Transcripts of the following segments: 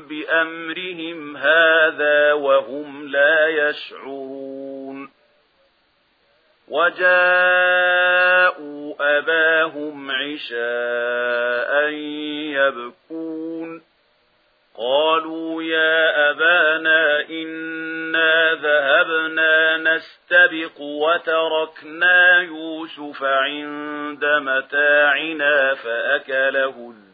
بأمرهم هذا وهم لا يشعرون. وجاءوا أباهم عشاء يبكون. قالوا يا أبانا إنا ذهبنا نستبق وتركنا يوسف عند متاعنا فأكله الزبون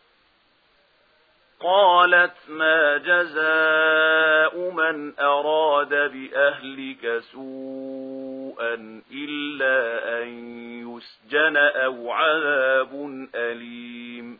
قالت ما جزاء من أراد بأهلك سوءا إلا أن يسجن أو عذاب أليم